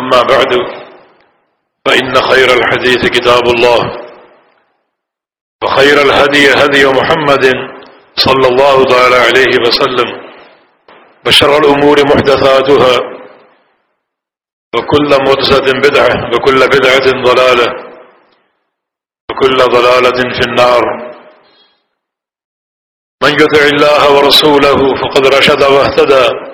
أما بعد، فإن خير الحديث كتاب الله، وخير الهدي هدي محمد صلى الله تعالى عليه وسلم بشر الأمور محدثاتها، وكل مدسة بدعة، وكل بدعة ضلالة، وكل ضلالة في النار. من يطع الله ورسوله فقد رشد واهتدى.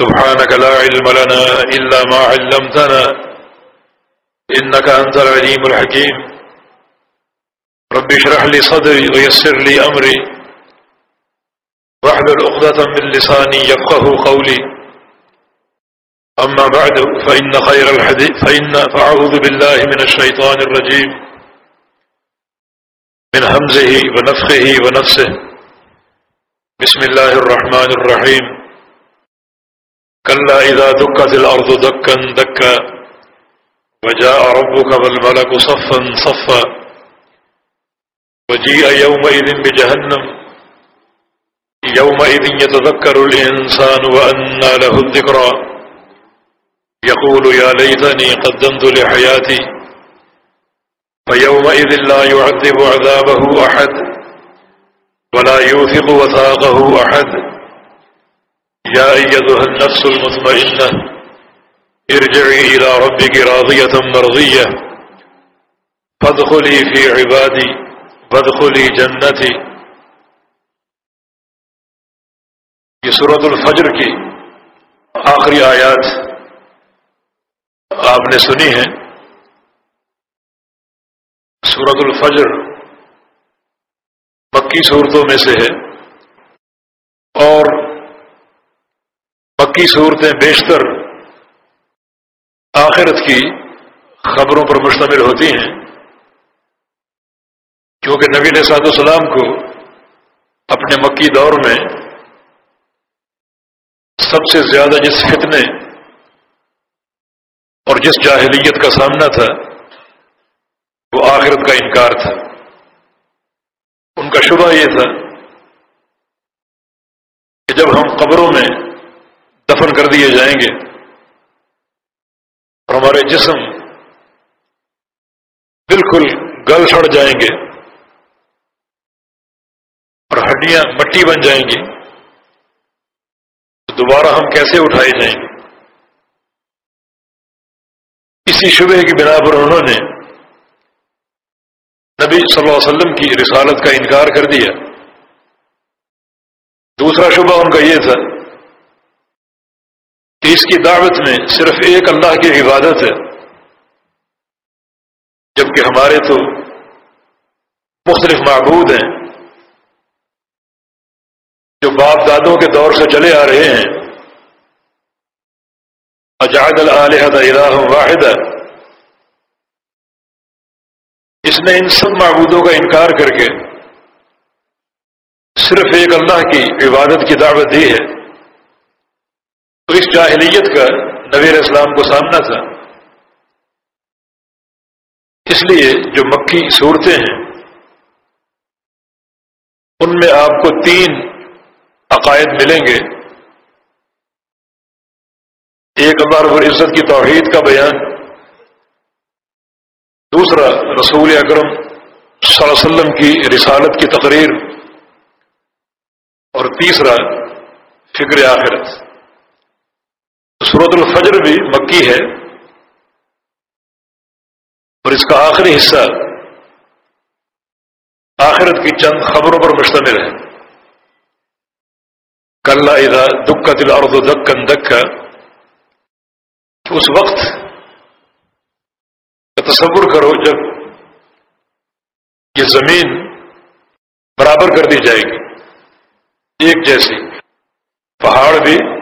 سبحانك لا علم لنا إلا ما علمتنا إنك أنت العليم الحكيم. رب اشرح لي صدري ويسر لي أمري. واحلل عقدة من لساني يفقه قولي. أما بعد، فإن خير الحديث، فإن، فأعوذ بالله من الشيطان الرجيم. من همزه ونفخه ونفسه. بسم الله الرحمن الرحيم. كلا إذا دكت الأرض دكا دكا وجاء ربك والملك صفا صفا وجيء يومئذ بجهنم يومئذ يتذكر الإنسان وأنى له الذكرى يقول يا ليتني قدمت لحياتي فيومئذ لا يعذب عذابه أحد ولا يوثق وثاقه أحد يا أيتها النفس المطمئنة، ارجعي إلى ربك راضية مرضية. فادخلي في عبادي، فادخلي جنتي. یہ صورت الفجر کی آخری آیات آپ نے سنی ہے سورت الفجر مکی صورتوں میں سے ہے اور مکی صورتیں بیشتر آخرت کی خبروں پر مشتمل ہوتی ہیں۔ کیونکہ نبی علیہ صاحب السلام کو اپنے مکی دور میں سب سے زیادہ جس فتنے اور جس جاہلیت کا سامنا تھا، وہ آخرت کا انکار تھا۔ ان کا شبہ یہ تھا کہ جب ہم قبروں میں دفن کر دیے جائیں گے۔ اور ہمارے جسم بالکل گل سڑ جائیں گے۔ اور ہڈیاں مٹی بن جائیں گی۔ تو دوبارہ ہم کیسے اٹھائے جائیں گے؟ اسی شبہ کی بنا پر انہوں نے نبی صلی اللہ علیہ وسلم کی رسالت کا انکار کر دیا۔ دوسرا شبہ ان کا یہ تھا کہ اس کی دعوت میں صرف ایک اللہ کی عبادت ہے، جبکہ ہمارے تو مختلف معبود ہیں، جو باپ دادوں کے دور سے چلے آ رہے ہیں۔ اجاد الحد الہ واحد اس نے ان سب معبودوں کا انکار کر کے صرف ایک اللہ کی عبادت کی دعوت دی ہے۔ تو اس جاہلیت کا نویر اسلام کو سامنا تھا۔ اس لیے جو مکی صورتیں ہیں، ان میں آپ کو تین عقائد ملیں گے۔ ایک، اللہ رب العزت کی توحید کا بیان۔ دوسرا، رسول اکرم صلی اللہ علیہ وسلم کی رسالت کی تقریر۔ اور تیسرا، فکر آخرت۔ صورت الفجر بھی مکی ہے اور اس کا آخری حصہ آخرت کی چند خبروں پر مشتمل ہے۔ کل ادا دکھ دل اور دکن دکا اس وقت تصور کرو جب یہ زمین برابر کر دی جائے گی، ایک جیسی۔ پہاڑ بھی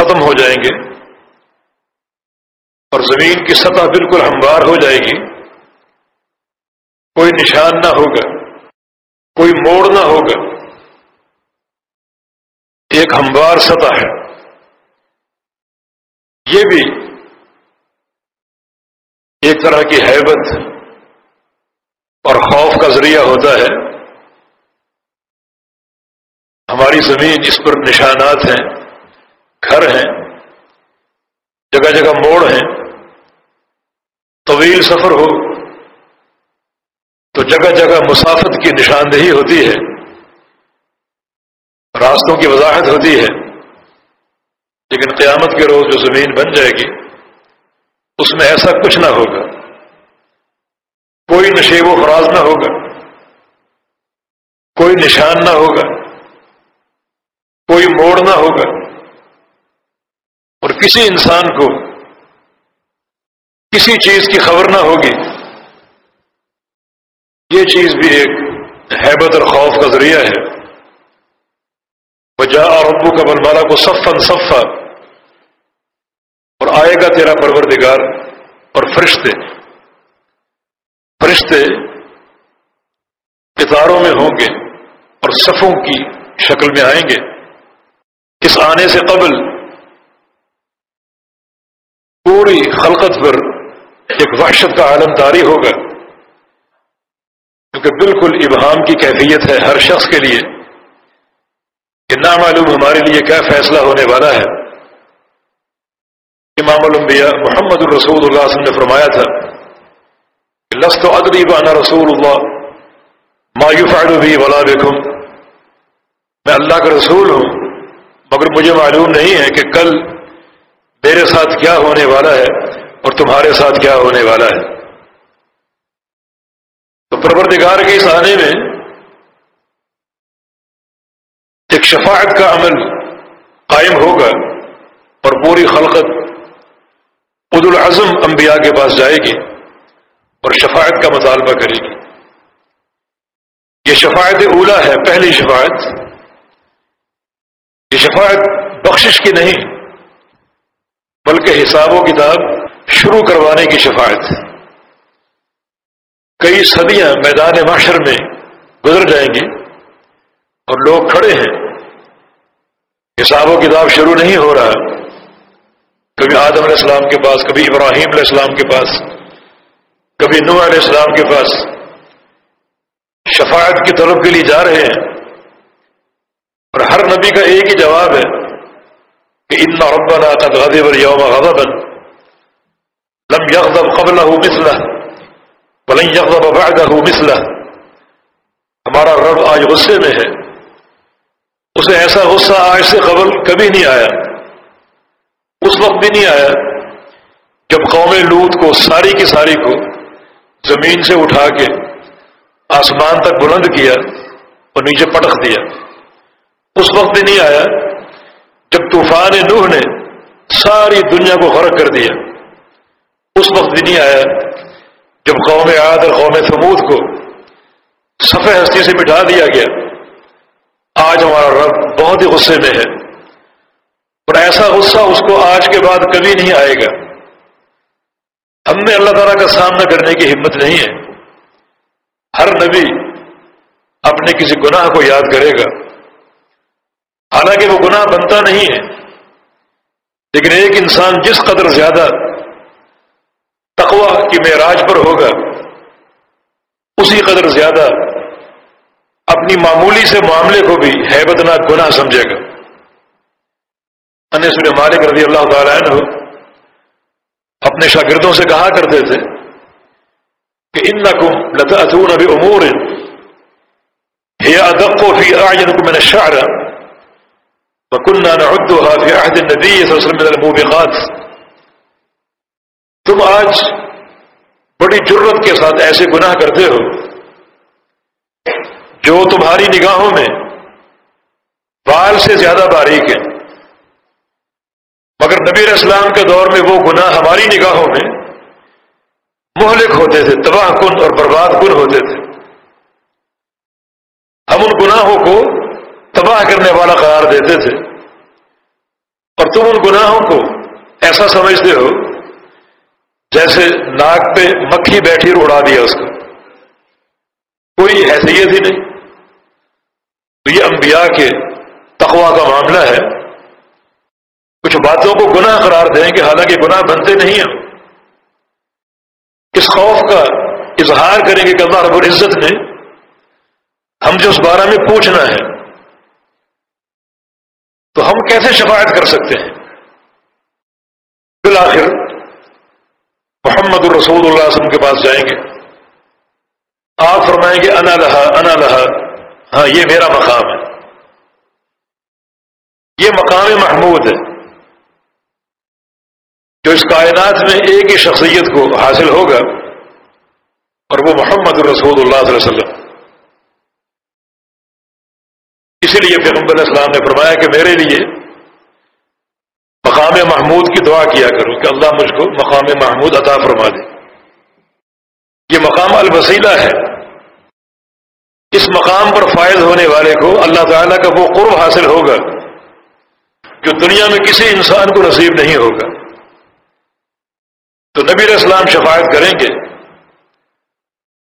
ختم ہو جائیں گے اور زمین کی سطح بالکل ہموار ہو جائے گی کوئی نشان نہ ہوگا، کوئی موڑ نہ ہوگا۔ ایک ہموار سطح ہے۔ یہ بھی ایک طرح کی حیبت اور خوف کا ذریعہ ہوتا ہے۔ ہماری زمین اس پر نشانات ہیں۔ گھر ہیں، جگہ جگہ موڑ ہیں، طویل سفر ہو، تو جگہ جگہ مسافت کی نشاندہی ہوتی ہے، راستوں کی وضاحت ہوتی ہے، لیکن قیامت کے روز جو زمین بن جائے گی، اس میں ایسا کچھ نہ ہوگا، کوئی نشیب و فراز نہ ہوگا، کوئی نشان نہ ہوگا، کوئی موڑ نہ ہوگا۔ کسی انسان کو کسی چیز کی خبر نہ ہوگی۔ یہ چیز بھی ایک حیبت اور خوف کا ذریعہ ہے۔ وجہ اور ابو کا بلوالا کو صفن صفا۔ اور آئے گا تیرا پروردگار اور فرشتے۔ فرشتے کتاروں میں ہوں گے اور صفوں کی شکل میں آئیں گے۔ اس آنے سے قبل پوری خلقت پر ایک وحشت کا عالم تاری ہوگا۔ کیونکہ بالکل ابہام کی کیفیت ہے ہر شخص کے لیے کہ نامعلوم ہمارے لیے کیا فیصلہ ہونے والا ہے۔ امام الانبیاء محمد الرسول اللہ وسلم نے فرمایا تھا کہ لست ادری بانا رسول اللہ مایوف بھی ولا بیکم میں اللہ کا رسول ہوں، مگر مجھے معلوم نہیں ہے کہ کل میرے ساتھ کیا ہونے والا ہے اور تمہارے ساتھ کیا ہونے والا ہے؟ تو پروردگار کے اس آنے میں ایک شفاعت کا عمل قائم ہوگا اور پوری خلقت عد العظم انبیاء کے پاس جائے گی اور شفاعت کا مطالبہ کرے گی۔ یہ شفاعت اولا ہے، پہلی شفاعت۔ یہ شفاعت بخشش کی نہیں بلکہ حساب و کتاب شروع کروانے کی شفاعت کئی صدیاں میدان معاشر میں گزر جائیں گی اور لوگ کھڑے ہیں۔ حساب و کتاب شروع نہیں ہو رہا۔ کبھی آدم علیہ السلام کے پاس، کبھی ابراہیم علیہ السلام کے پاس، کبھی نوح علیہ السلام کے پاس شفاعت کی طرف کے لیے جا رہے ہیں۔ اور ہر نبی کا ایک ہی جواب ہے۔ کہ ان ربنا قد غضب اليوم غضبا. لم يغضب قبله مثله ولن يغضب بعده مثله. ہمارا رب آج غصے میں ہے. اسے ایسا غصہ آج سے قبل کبھی نہیں آیا. اس وقت بھی نہیں آیا جب قوم لوت کو ساری کی ساری کو زمین سے اٹھا کے آسمان تک بلند کیا اور نیچے پٹخ دیا. اس وقت بھی نہیں آیا جب طوفان نوح نے ساری دنیا کو غرق کر دیا، اس وقت بھی نہیں آیا۔ جب قوم عاد اور قوم ثمود کو سفید ہستی سے مٹا دیا گیا، آج ہمارا رب بہت ہی غصے میں ہے۔ اور ایسا غصہ اس کو آج کے بعد کبھی نہیں آئے گا۔ ہم نے اللہ تعالیٰ کا سامنا کرنے کی ہمت نہیں ہے۔ ہر نبی اپنے کسی گناہ کو یاد کرے گا۔ حالانکہ وہ گناہ بنتا نہیں ہے، لیکن ایک انسان جس قدر زیادہ تقوا کی معراج پر ہوگا، اسی قدر زیادہ اپنی معمولی سے معاملے کو بھی حیبت ناک گناہ سمجھے گا۔ انس مالک رضی اللہ تعالی عنہ اپنے شاگردوں سے کہا کرتے تھے کہ ان نقم لتا ابھی امور ہے ادب کو بھی آج میں نے بکنہ نعدها في عهد النبي صلی اللہ علیہ وسلم من الموبقات تم آج بڑی جرت کے ساتھ ایسے گناہ کرتے ہو جو تمہاری نگاہوں میں بال سے زیادہ باریک ہے مگر نبی اسلام کے دور میں وہ گناہ ہماری نگاہوں میں مہلک ہوتے تھے، تباہ کن اور برباد کن ہوتے تھے۔ ہم ان گناہوں کو تباہ کرنے والا قرار دیتے تھے۔ اور تم ان گناہوں کو ایسا سمجھتے ہو جیسے ناک پہ مکھی بیٹھی اڑا دیا اس کو۔ کوئی حیثیت ہی نہیں۔ تو یہ انبیاء کے تقوا کا معاملہ ہے۔ کچھ باتوں کو گناہ قرار دیں کہ حالانکہ گناہ بنتے نہیں ہیں۔ اس خوف کا اظہار کریں گے کہ اللہ رب العزت نے ہم جو اس بارے میں پوچھنا ہے تو ہم کیسے شفاعت کر سکتے ہیں؟ بالآخر محمد الرسول اللہ وسلم کے پاس جائیں گے۔ آپ فرمائیں گے، انا لہا انا لہا۔ ہاں یہ میرا مقام ہے۔ یہ مقام محمود ہے۔ جو اس کائنات میں ایک ہی شخصیت کو حاصل ہوگا اور وہ محمد الرسول اللہ صلی اللہ علیہ وسلم۔ اسی لیے پیغمبر اسلام نے فرمایا کہ میرے لیے مقام محمود کی دعا کیا کروں کہ اللہ مجھ کو مقام محمود عطا فرما دے۔ یہ مقام الوسیلہ ہے۔ اس مقام پر فائد ہونے والے کو اللہ تعالیٰ کا وہ قرب حاصل ہوگا جو دنیا میں کسی انسان کو نصیب نہیں ہوگا۔ تو نبی اسلام شفاعت کریں گے،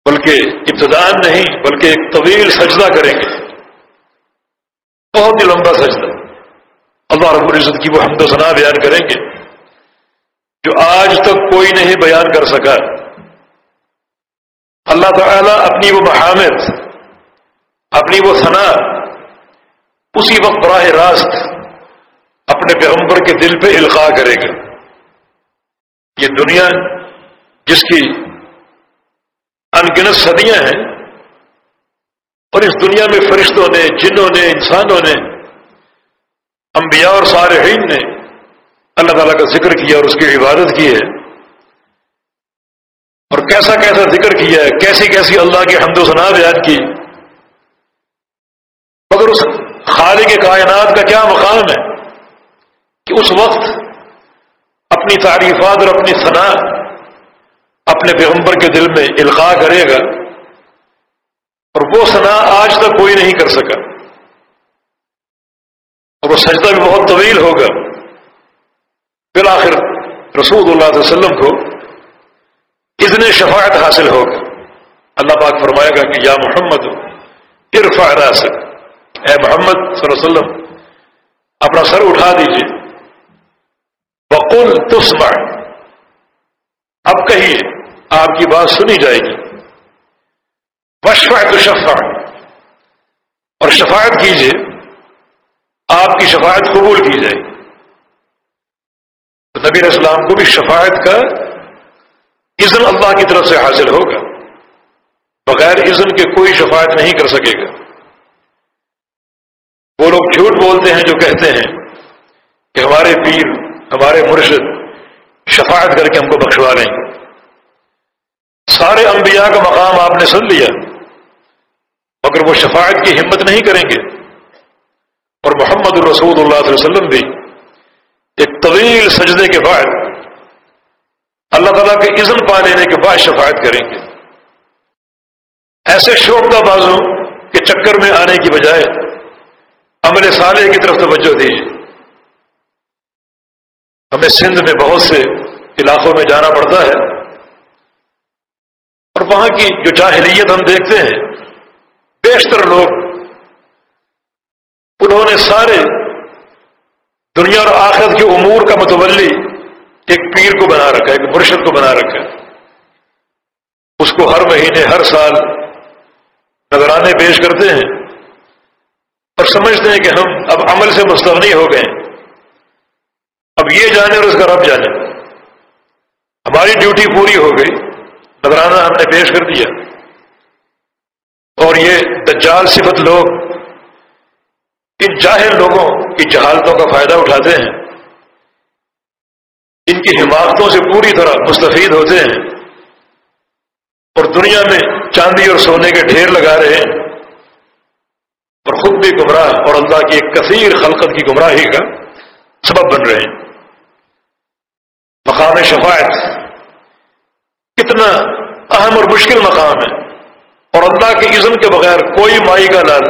بلکہ ابتدان نہیں، بلکہ ایک طویل سجدہ کریں گے۔ بہت ہی لمبا سجدہ۔ اللہ رب العزت کی وہ حمد و ثنا بیان کریں گے جو آج تک کوئی نہیں بیان کر سکا۔ اللہ تعالیٰ اپنی وہ محامد، اپنی وہ ثنا، اسی وقت براہ راست اپنے پیغمبر کے دل پہ القاع کرے گا۔ یہ دنیا جس کی انگنت صدیاں ہیں اور اس دنیا میں فرشتوں نے جنوں نے، انسانوں نے، انبیاء اور صالحین نے اللہ تعالیٰ کا ذکر کیا اور اس کی عبادت کی ہے۔ اور کیسا کیسا ذکر کیا ہے، کیسی کیسی اللہ کی حمد و ثنا بیان کی۔ مگر اس خالق کائنات کا کیا مقام ہے کہ اس وقت اپنی تعریفات اور اپنی ثنا اپنے پیغمبر کے دل میں القاع کرے گا۔ اور وہ ثنا آج تک کوئی نہیں کر سکا۔ اور وہ سجدہ بھی بہت طویل ہوگا۔ پھر آخر رسول اللہ علیہ وسلم کو اتنے شفاعت حاصل ہوگا اللہ پاک فرمائے گا کہ یا محمد ارفع راسک۔ اے محمد صلی اللہ علیہ وسلم، اپنا سر اٹھا دیجیے بقول تسمع۔ اب کہیے، آپ کی بات سنی جائے گی۔ وشفع تو اور شفاعت کیجیے، آپ کی شفاعت قبول کی جائے تو نبی اسلام کو بھی شفاعت کا اذن اللہ کی طرف سے حاصل ہوگا۔ بغیر اذن کے کوئی شفاعت نہیں کر سکے گا۔ وہ لوگ جھوٹ بولتے ہیں جو کہتے ہیں کہ ہمارے پیر، ہمارے مرشد شفاعت کر کے ہم کو بخشوا لیں گے سارے انبیاء کا مقام آپ نے سن لیا۔ مگر وہ شفاعت کی ہمت نہیں کریں گے۔ اور محمد الرسول اللہ علیہ وسلم بھی ایک طویل سجدے کے بعد اللہ تعالیٰ کے عزم پا لینے کے بعد شفاعت کریں گے۔ ایسے شوق بازوں کے چکر میں آنے کی بجائے عمل سالے کی طرف توجہ دیجیے ہمیں سندھ میں بہت سے علاقوں میں جانا پڑتا ہے اور وہاں کی جو جاہلیت ہم دیکھتے ہیں بیشتر لوگ انہوں نے سارے دنیا اور آخرت کے امور کا متولی ایک پیر کو بنا رکھا ہے، ایک مرشد کو بنا رکھا ہے۔ اس کو ہر مہینے، ہر سال نظرانے پیش کرتے ہیں اور سمجھتے ہیں کہ ہم اب عمل سے مستغنی ہو گئے اب یہ جانے اور اس کا رب جانے۔ ہماری ڈیوٹی پوری ہو گئی۔ نظرانہ ہم نے پیش کر دیا۔ اور یہ دجال صفت لوگ ان جاہر لوگوں کی جہالتوں کا فائدہ اٹھاتے ہیں۔ ان کی حماقتوں سے پوری طرح مستفید ہوتے ہیں۔ اور دنیا میں چاندی اور سونے کے ڈھیر لگا رہے ہیں۔ اور خود بھی گمراہ اور اللہ کی ایک کثیر خلقت کی گمراہی کا سبب بن رہے ہیں۔ مقام شفاعت کتنا اہم اور مشکل مقام ہے۔ اور اللہ کے عزم کے بغیر کوئی مائی کا لال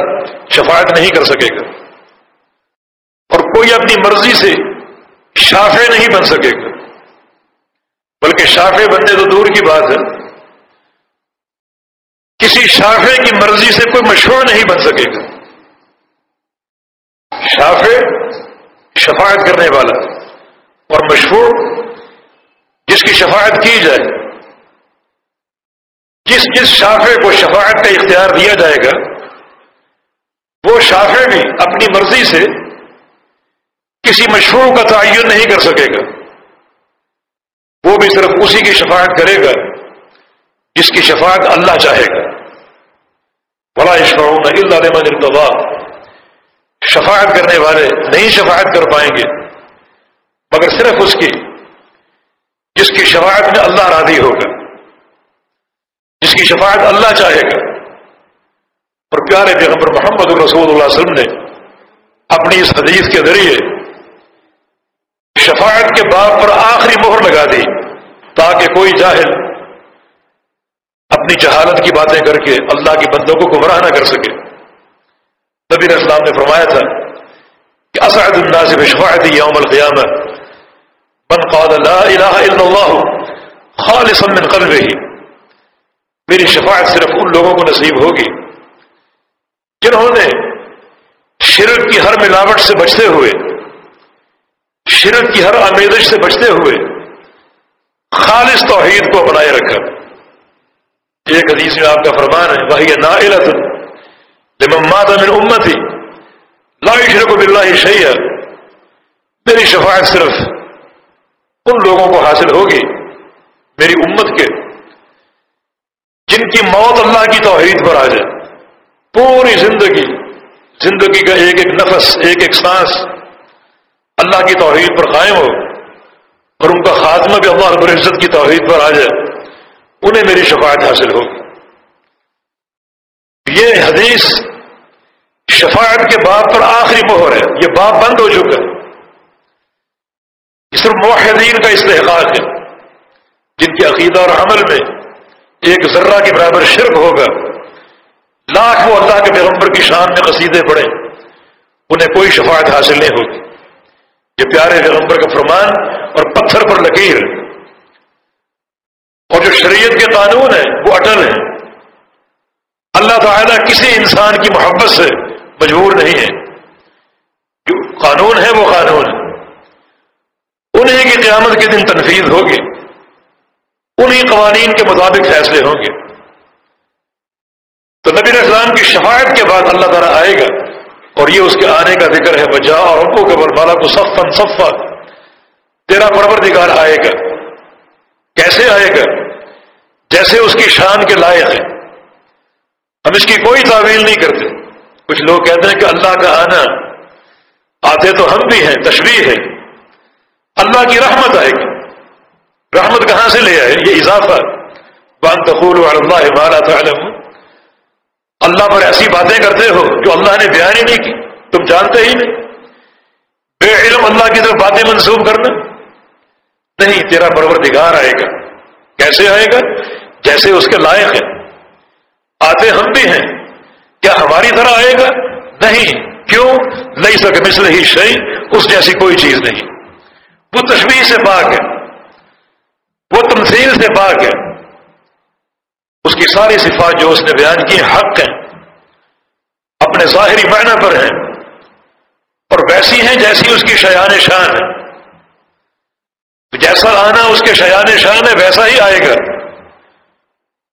شفاعت نہیں کر سکے گا۔ اور کوئی اپنی مرضی سے شافے نہیں بن سکے گا۔ بلکہ شافے بننے تو دور کی بات ہے۔ کسی شافے کی مرضی سے کوئی مشہور نہیں بن سکے گا۔ شافے شفاعت کرنے والا اور مشہور جس کی شفاعت کی جائے۔ جس جس شافے کو شفاعت کا اختیار دیا جائے گا، وہ شافے بھی اپنی مرضی سے کسی مشہور کا تعین نہیں کر سکے گا۔ وہ بھی صرف اسی کی شفاعت کرے گا جس کی شفاعت اللہ چاہے گا۔ بڑا اشفاؤں اللہ علیہ شفاعت کرنے والے نہیں شفاعت کر پائیں گے، مگر صرف اس کی جس کی شفاعت میں اللہ راضی ہوگا۔ جس کی شفاعت اللہ چاہے گا۔ اور پیارے پیغمبر محمد الرسول اللہ علیہ وسلم نے اپنی اس حدیث کے ذریعے شفاعت کے بعد پر آخری مہر لگا دی تاکہ کوئی جاہل اپنی جہالت کی باتیں کر کے اللہ کی بندوں کو گمراہ نہ کر سکے۔ نبی اسلام نے فرمایا تھا کہ اسعد الناس بشفاعت یوم القیامہ۔ من قال لا الہ الا اللہ خالصا من قلبه میری شفاعت صرف ان لوگوں کو نصیب ہوگی جنہوں نے شرک کی ہر ملاوٹ سے بچتے ہوئے، شرک کی ہر آمیدش سے بچتے ہوئے خالص توحید کو بنائے رکھا۔ ایک حدیث میں آپ کا فرمان ہے وہی نا من امت ہی لا شرک باللہ شیئا میری شفاعت صرف ان لوگوں کو حاصل ہوگی، میری امت کے جن کی موت اللہ کی توحید پر آ جائے۔ پوری زندگی زندگی کا ایک ایک نفس، ایک ایک سانس اللہ کی توحید پر قائم ہو اور ان کا خاتمہ بھی اللہ رب العزت کی توحید پر آ جائے، انہیں میری شفاعت حاصل ہوگی یہ حدیث شفاعت کے باپ پر آخری مہر ہے۔ یہ باپ بند ہو چکا ہے۔ صرف موحدین کا استحقاق ہے، جن کے عقیدہ اور عمل میں ایک ذرہ کے برابر شرک ہوگا۔ لاکھ وہ اللہ کے پیغمبر کی شان میں قصیدے پڑے انہیں کوئی شفاعت حاصل نہیں ہوگی یہ پیارے پیغمبر کا فرمان اور پتھر پر لکیر۔ اور جو شریعت کے قانون ہیں، وہ اٹل ہیں۔ اللہ تعالیٰ کسی انسان کی محبت سے مجبور نہیں ہے۔ جو قانون ہے، وہ قانون۔ ہے انہیں کی قیامت کے دن تنفیذ ہوگی۔ انہیں قوانین کے مطابق فیصلے ہوں گے۔ تو نبی اسلام کی شفاعت کے بعد اللہ تعالیٰ آئے گا اور یہ اس کے آنے کا ذکر ہے بجا اور ابو کے بل مالا کو صفن صفا تیرا پروردگار آئے گا۔ کیسے آئے گا؟ جیسے اس کی شان کے لائق ہے۔ ہم اس کی کوئی تعویل نہیں کرتے۔ کچھ لوگ کہتے ہیں کہ اللہ کا آنا، آتے تو ہم بھی ہیں تشریح ہے۔ اللہ کی رحمت آئے گی۔ رحمت کہاں سے لے آئے؟ یہ اضافہ بان تقول اللہ مالا تعلم اللہ پر ایسی باتیں کرتے ہو جو اللہ نے بیان ہی نہیں کی۔ تم جانتے ہی نہیں۔ بے علم اللہ کی طرف باتیں منسوخ کرنا۔ نہیں، تیرا پروردگار آئے گا۔ کیسے آئے گا؟ جیسے اس کے لائق ہے آتے ہم بھی ہیں۔ کیا ہماری طرح آئے گا؟ نہیں۔ کیوں؟ نہیں سکے مثل ہی شہی اس جیسی کوئی چیز نہیں۔ وہ تشویح سے پاک ہے۔ وہ تمثیل سے پاک ہے۔ اس کی ساری صفات جو اس نے بیان کی حق ہیں۔ اپنے ظاہری معنی پر ہیں۔ اور ویسی ہیں جیسی اس کی شیان شان ہے۔ جیسا آنا اس کے شیان شان ہے، ویسا ہی آئے گا۔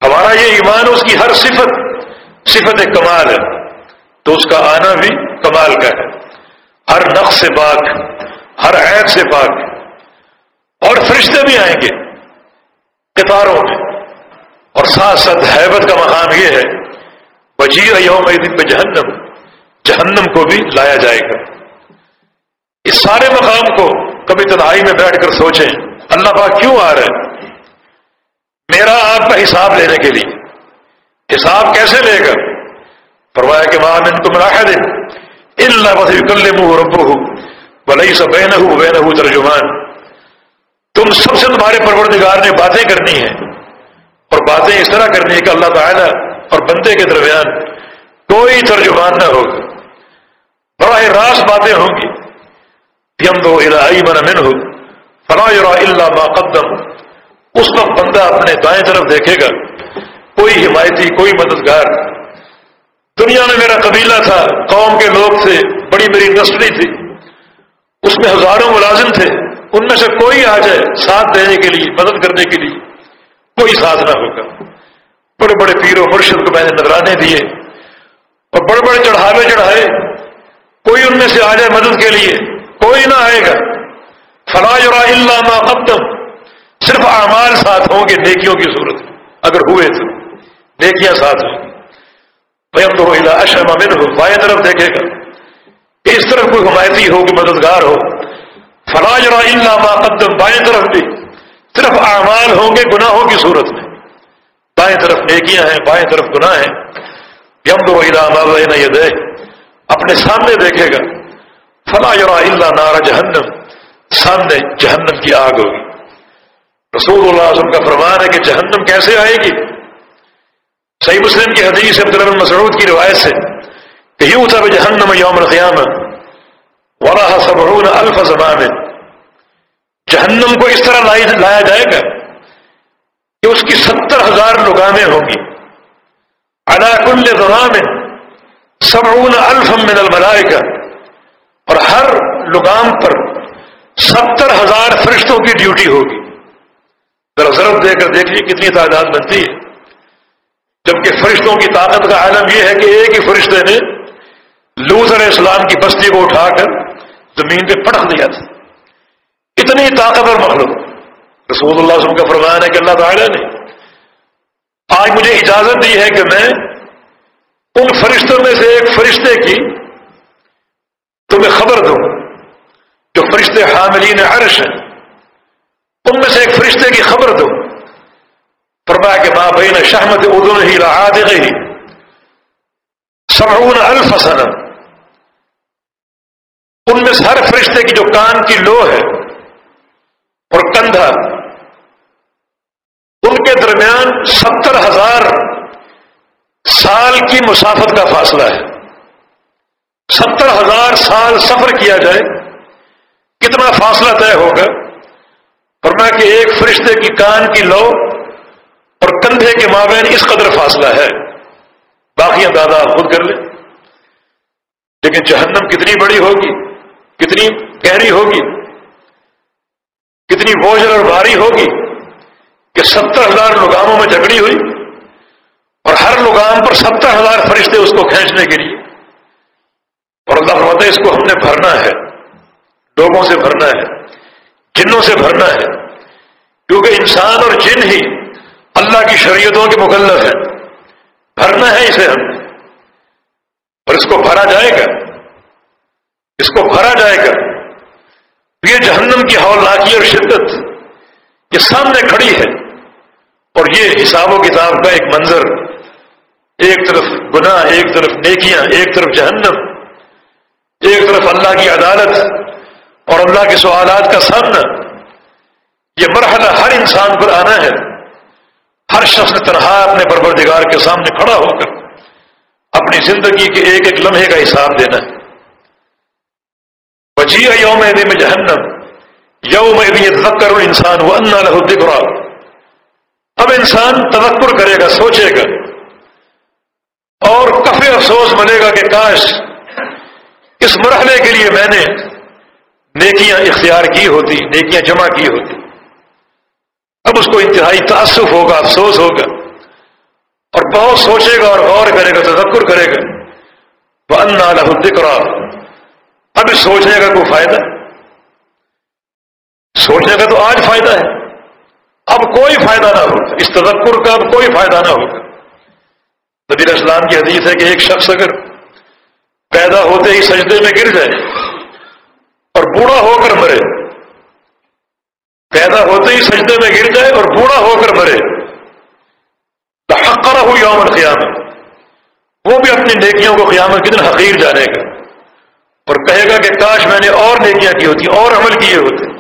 ہمارا یہ ایمان، اس کی ہر صفت صفت کمال ہے۔ تو اس کا آنا بھی کمال کا ہے۔ ہر نقص سے پاک، ہر عیب سے پاک۔ اور فرشتے بھی آئیں گے۔ کتاروں میں۔ اور ساتھ ساتھ حیبت کا مقام یہ ہے وجیر یوم دن پہ جہنم جہنم کو بھی لایا جائے گا۔ اس سارے مقام کو کبھی تنہائی میں بیٹھ کر سوچیں، اللہ پاک کیوں آ رہے ہیں؟ میرا آپ کا حساب لینے کے لیے۔ حساب کیسے لے گا؟ فرمایا کہ ماں ان تم راہ دن اللہ بس کل منہ رب ہو سب بہن ہوں بہن ہوں ترجمان۔ تم سب سے تمہارے پروردگار نے باتیں کرنی ہیں اور باتیں اس طرح کرنی ہے کہ اللہ تعالیٰ اور بندے کے درمیان کوئی ترجمان نہ ہوگا۔ براہ راست باتیں ہوں گی۔ یم دو من امن ہو فلاح اللہ ما قدم۔ اس وقت بندہ اپنے دائیں طرف دیکھے گا۔ کوئی حمایتی، کوئی مددگار۔ دنیا میں میرا قبیلہ تھا، قوم کے لوگ تھے، بڑی میری نسلی تھی اس میں ہزاروں ملازم تھے۔ ان میں سے کوئی آ جائے ساتھ دینے کے لیے، مدد کرنے کے لیے، کوئی ساتھ نہ ہوگا۔ بڑے بڑے پیر و مرشد کو میں نے نظرانے دیے اور بڑے بڑے چڑھاوے چڑھائے۔ کوئی ان میں سے آ جائے مدد کے لیے، کوئی نہ آئے گا۔ فلاج اور اللہ ما صرف اعمال ساتھ ہوں گے نیکیوں کی صورت۔ اگر ہوئے تو نیکیاں ساتھ ہوں گی۔ تو اشرم امن ہو بائیں طرف دیکھے گا۔ اس طرف کوئی حمایتی ہو کہ مددگار ہو۔ فلاج اور اللہ ما قدم بائیں طرف بھی۔ صرف اعمال ہوں گے، گناہوں کی صورت میں۔ بائیں طرف نیکیاں ہیں، بائیں طرف گناہ ہیں۔ یم تو وہی یہ دے اپنے سامنے دیکھے گا۔ فلا یورا اللہ نارا جہنم۔ سامنے جہنم کی آگ ہوگی۔ رسول اللہ صلی اللہ علیہ وسلم کا فرمان ہے کہ جہنم کیسے آئے گی؟ صحیح مسلم کی حدیث عبد الرحمن مسعود کی روایت سے کہ یوں تھا جہنم یوم القیام ولا صبرون الف زمان۔ جہنم کو اس طرح لایا جائے گا کہ اس کی ستر ہزار لگامیں ہوں گی۔ ادا کل زمان سبعون الف من الملائکہ اور ہر لگام پر ستر ہزار فرشتوں کی ڈیوٹی ہوگی۔ ذرا ضرورت دے کر دیکھ لیجیے کتنی تعداد بنتی ہے۔ جبکہ فرشتوں کی طاقت کا عالم یہ ہے کہ ایک ہی فرشتے نے لوز علیہ السلام کی بستی کو اٹھا کر زمین پہ پٹک دیا تھا۔ اتنی طاقتور مخلوق۔ رسول اللہ وسلم کا فرمان ہے کہ اللہ تعالیٰ نے آج مجھے اجازت دی ہے کہ میں ان فرشتوں میں سے ایک فرشتے کی تمہیں خبر دوں جو فرشتے حاملین عرش ہیں۔ ان میں سے ایک فرشتے کی خبر دوں۔ فرمایا کہ ماں بہن شہمت ادن ہی رہا دے گئی سبعون الف سنم ان میں سے ہر فرشتے کی جو کان کی لو ہے اور کندھا، ان کے درمیان ستر ہزار سال کی مسافت کا فاصلہ ہے۔ ستر ہزار سال سفر کیا جائے، کتنا فاصلہ طے ہوگا؟ فرما کہ ایک فرشتے کی کان کی لو اور کندھے کے مابین اس قدر فاصلہ ہے۔ باقی اندازہ آپ خود کر لیں۔ لیکن جہنم کتنی بڑی ہوگی؟ کتنی گہری ہوگی، کتنی بوجھ اور بھاری ہوگی کہ ستر ہزار لگاموں میں جھگڑی ہوئی اور ہر لگام پر ستر ہزار فرشتے اس کو کھینچنے کے لیے۔ اور اللہ فرماتا ہے اس کو ہم نے بھرنا ہے، لوگوں سے بھرنا ہے، جنوں سے بھرنا ہے، کیونکہ انسان اور جن ہی اللہ کی شریعتوں کے مکلف ہیں۔ بھرنا ہے اسے ہم۔ اور اس کو بھرا جائے گا۔ اس کو بھرا جائے گا۔ یہ جہنم کی ہولناکی اور شدت یہ سامنے کھڑی ہے۔ اور یہ حساب و کتاب کا ایک منظر، ایک طرف گناہ، ایک طرف نیکیاں، ایک طرف جہنم، ایک طرف اللہ کی عدالت اور اللہ کے سوالات کا سامنا۔ یہ مرحلہ ہر انسان پر آنا ہے۔ ہر شخص تنہا اپنے پروردگار کے سامنے کھڑا ہو کر اپنی زندگی کے ایک ایک لمحے کا حساب دینا ہے۔ بجی یوم میں جہنم، یوم تذکر انسان وہ انا لہو دکھا اب انسان تذکر کرے گا، سوچے گا۔ اور کفی افسوس بنے گا کہ کاش اس مرحلے کے لیے میں نے نیکیاں اختیار کی ہوتی، نیکیاں جمع کی ہوتی۔ اب اس کو انتہائی تعصف ہوگا، افسوس ہوگا۔ اور بہت سوچے گا اور غور کرے گا، تذکر کرے گا۔ وہ انا ذکر اب اس سوچنے کا کوئی فائدہ؟ سوچنے کا تو آج فائدہ ہے۔ اب کوئی فائدہ نہ ہوگا اس تذکر کا اب کوئی فائدہ نہ ہوگا نبی اسلام کی حدیث ہے کہ ایک شخص اگر پیدا ہوتے ہی سجدے میں گر جائے اور بوڑھا ہو کر مرے، پیدا ہوتے ہی سجدے میں گر جائے اور بوڑھا ہو کر مرے تو حق ہو یوم القیامت وہ بھی اپنی نیکیوں کو قیامت کتنا حقیر جانے گا۔ اور کہے گا کہ کاش میں نے اور نیکیاں کی ہوتی، اور عمل کیے ہوتے۔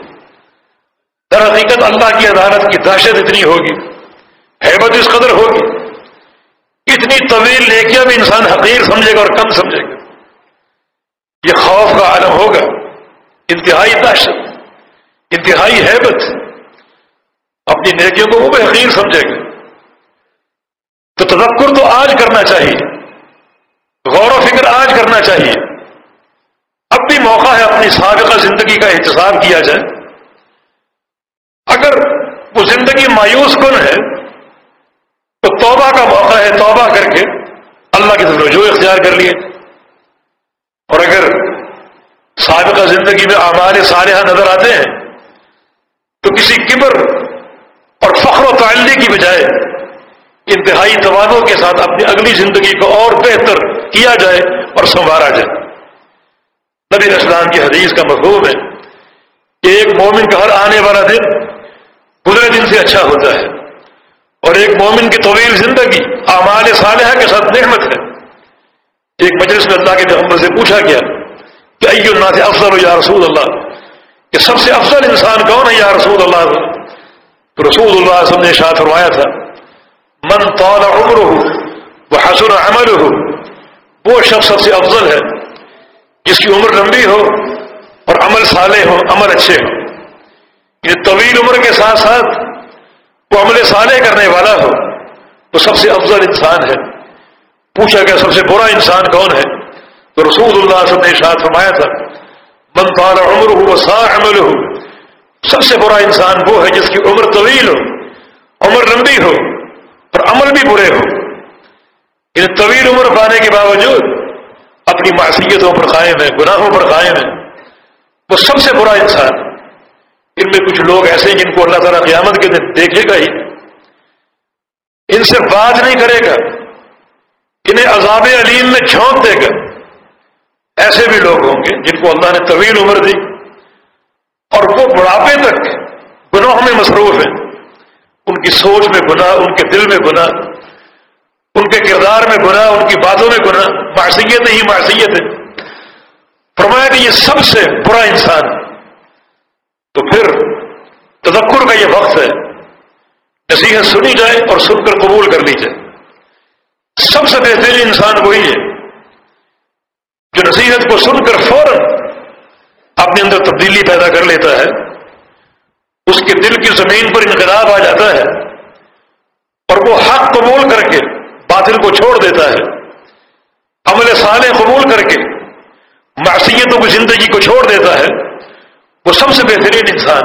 در حقیقت اللہ کی عدالت کی دہشت اتنی ہوگی حیبت اس قدر ہوگی۔ اتنی طویل نیکیاں بھی انسان حقیر سمجھے گا اور کم سمجھے گا۔ یہ خوف کا عالم ہوگا۔ انتہائی دہشت، انتہائی حیبت اپنی نیکیوں کو وہ بھی حقیر سمجھے گا۔ تو تذکر تو آج کرنا چاہیے، غور و فکر آج کرنا چاہیے۔ اب بھی موقع ہے، اپنی سابقہ زندگی کا احتساب کیا جائے۔ اگر وہ زندگی مایوس کن ہے، تو توبہ کا موقع ہے، توبہ کر کے اللہ کی طرف رجوع اختیار کر لیے۔ اور اگر سابقہ زندگی میں اعمال صالحہ نظر آتے ہیں، تو کسی کبر اور فخر و تعلی کی بجائے انتہائی توانوں کے ساتھ اپنی اگلی زندگی کو اور بہتر کیا جائے اور سنوارا جائے۔ نبی اسلام کی حدیث کا مفہوم ہے کہ ایک مومن کا ہر آنے والا دن گزرے دن سے اچھا ہوتا ہے اور ایک مومن کی طویل زندگی اعمال صالحہ کے ساتھ نعمت ہے۔ ایک مجلس میں اللہ کے پیغمبر سے پوچھا گیا کہ ائی اللہ سے افضل یا رسول اللہ؟ کہ سب سے افضل انسان کون ہے یا رسول اللہ؟ تو رسول اللہ وسلم نے شاہ فرمایا تھا، من طال عمر ہو وہ حسن عمل ہو وہ شخص سب سے افضل ہے۔ جس کی عمر لمبی ہو اور عمل صالح ہو، عمل اچھے ہو۔ یہ طویل عمر کے ساتھ ساتھ وہ عمل صالح کرنے والا ہو، تو سب سے افضل انسان ہے۔ پوچھا گیا، سب سے برا انسان کون ہے؟ تو رسول اللہ صلی نے شاہ فرمایا تھا، من طال عمر ہو سا عمل ہو سب سے برا انسان وہ ہے جس کی عمر طویل ہو، عمر لمبی ہو اور عمل بھی برے ہو۔ ان طویل عمر پانے کے باوجود اپنی معصیتوں پر قائم ہے گناہوں پر قائم ہے وہ سب سے برا انسان۔ ان میں کچھ لوگ ایسے ہیں جن کو اللہ تعالیٰ قیامت کے دن دیکھے گا ہی۔ ان سے بات نہیں کرے گا۔ انہیں عذاب علیم میں جھونک دے گا۔ ایسے بھی لوگ ہوں گے جن کو اللہ نے طویل عمر دی۔ اور وہ بڑھاپے تک گناہوں میں مصروف ہیں۔ ان کی سوچ میں گناہ، ان کے دل میں گناہ۔ ان کے کردار میں گناہ، ان کی باتوں میں گناہ۔ معصیت ہی معصیت ہے۔ فرمایا کہ یہ سب سے برا انسان تو پھر تدکر کا یہ وقت ہے۔ نصیحت سنی جائے اور سن کر قبول کر لی جائے۔ سب سے بہترین انسان وہی ہے۔ جو نصیحت کو سن کر فوراً اپنے اندر تبدیلی پیدا کر لیتا ہے، اس کے دل کی زمین پر انقلاب آ جاتا ہے اور وہ حق قبول کر کے باطل کو چھوڑ دیتا ہے۔ عمل صالح قبول کر کے معصیتوں کی زندگی کو چھوڑ دیتا ہے، وہ سب سے بہترین انسان۔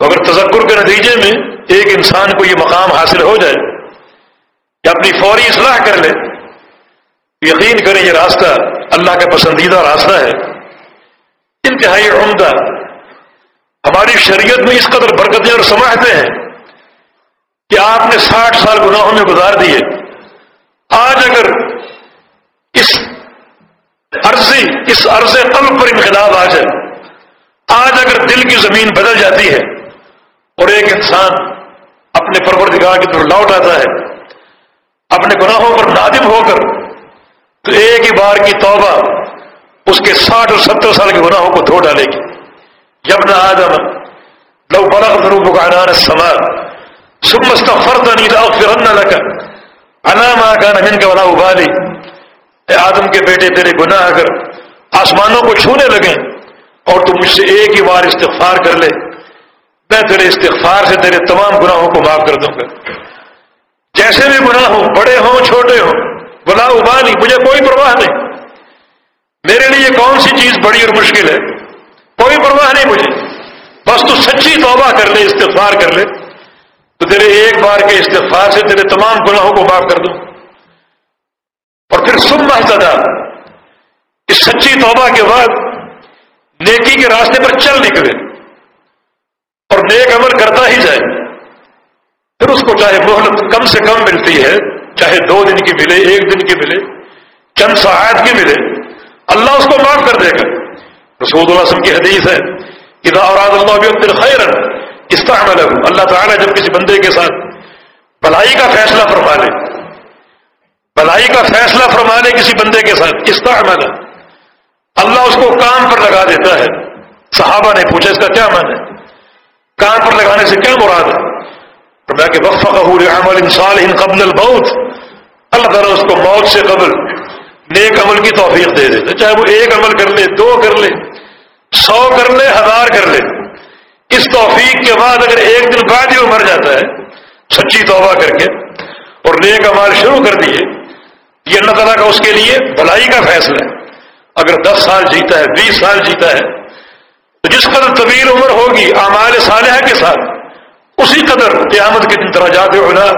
اگر تذکر کے نتیجے میں ایک انسان کو یہ مقام حاصل ہو جائے کہ اپنی فوری اصلاح کر لے یقین کریں یہ راستہ اللہ کا پسندیدہ راستہ ہے۔ انتہائی عمدہ، ہماری شریعت میں اس قدر برکتیں اور سماہتے ہیں۔ کہ آپ نے ساٹھ سال گناہوں میں گزار دیے۔ آج اگر اس عرضی، اس عرض قلب پر انقلاب آ جائے، آج اگر دل کی زمین بدل جاتی ہے اور ایک انسان اپنے پروردگار کی طرف لوٹ آتا ہے، اپنے گناہوں پر نادم ہو کر تو ایک ہی بار کی توبہ اس کے ساٹھ اور ستر سال کے گناہوں کو دھو ڈالے گی۔ جب نہ آدم لو بڑا ضرور کا انار سماج سمست فرد نہیں تھا پھر لگا انام کا نمین کا اے آدم کے بیٹے، تیرے گناہ اگر آسمانوں کو چھونے لگے اور تم مجھ سے ایک ہی بار استغفار کر لے، میں تیرے استغفار سے تیرے تمام گناہوں کو معاف کر دوں گا۔ جیسے بھی گناہ ہوں، بڑے ہوں، چھوٹے ہوں بلا ابالی مجھے کوئی پرواہ نہیں۔ میرے لیے کون سی چیز بڑی اور مشکل ہے؟ کوئی پرواہ نہیں مجھے۔ بس تو سچی توبہ کر لے، استغفار کر لے۔ تو تیرے ایک بار کے استغفار سے تیرے تمام گناہوں کو معاف کر دوں اور پھر سن محتدا اس سچی توبہ کے بعد نیکی کے راستے پر چل نکلے۔ اور نیک عمل کرتا ہی جائے۔ پھر اس کو چاہے محنت کم سے کم ملتی ہے۔ چاہے دو دن کی ملے، ایک دن کی ملے، چند ساعت کی ملے۔ اللہ اس کو معاف کر دے گا۔ رسول اللہ وسلم کی حدیث ہے، اذا اراد اللہ خیر استعمل اللہ تعالیٰ جب کسی بندے کے ساتھ بلائی کا فیصلہ فرما لے، بلائی کا فیصلہ فرما لے کسی بندے کے ساتھ استعمل اللہ اس کو کام پر لگا دیتا ہے۔ صحابہ نے پوچھا، اس کا کیا من ہے؟ کام پر لگانے سے کیا مراد ہے؟ میں کہ وقفہ عمل انسان ان قبل البوت اللہ تعالیٰ اس کو موت سے قبل نیک عمل کی توفیق دے دیتے چاہے وہ ایک عمل کر لے، دو کر لے، سو کر لے، ہزار کر لے۔ اس توفیق کے بعد اگر ایک دن بعد ہی وہ مر جاتا ہے، سچی توبہ کر کے اور نیک عمال شروع کر دیے، یہ اللہ تعالیٰ کا اس کے لیے بھلائی کا فیصلہ ہے۔ اگر دس سال جیتا ہے، بیس سال جیتا ہے، تو جس قدر طویل عمر ہوگی اعمال صالحہ کے ساتھ، اسی قدر قیامت کے دن دراجات علا